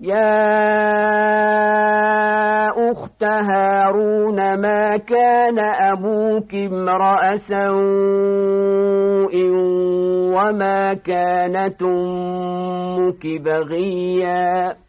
يا أخت هارون ما كان أبوك امرأ سوء وما كانت أمك بغيا؟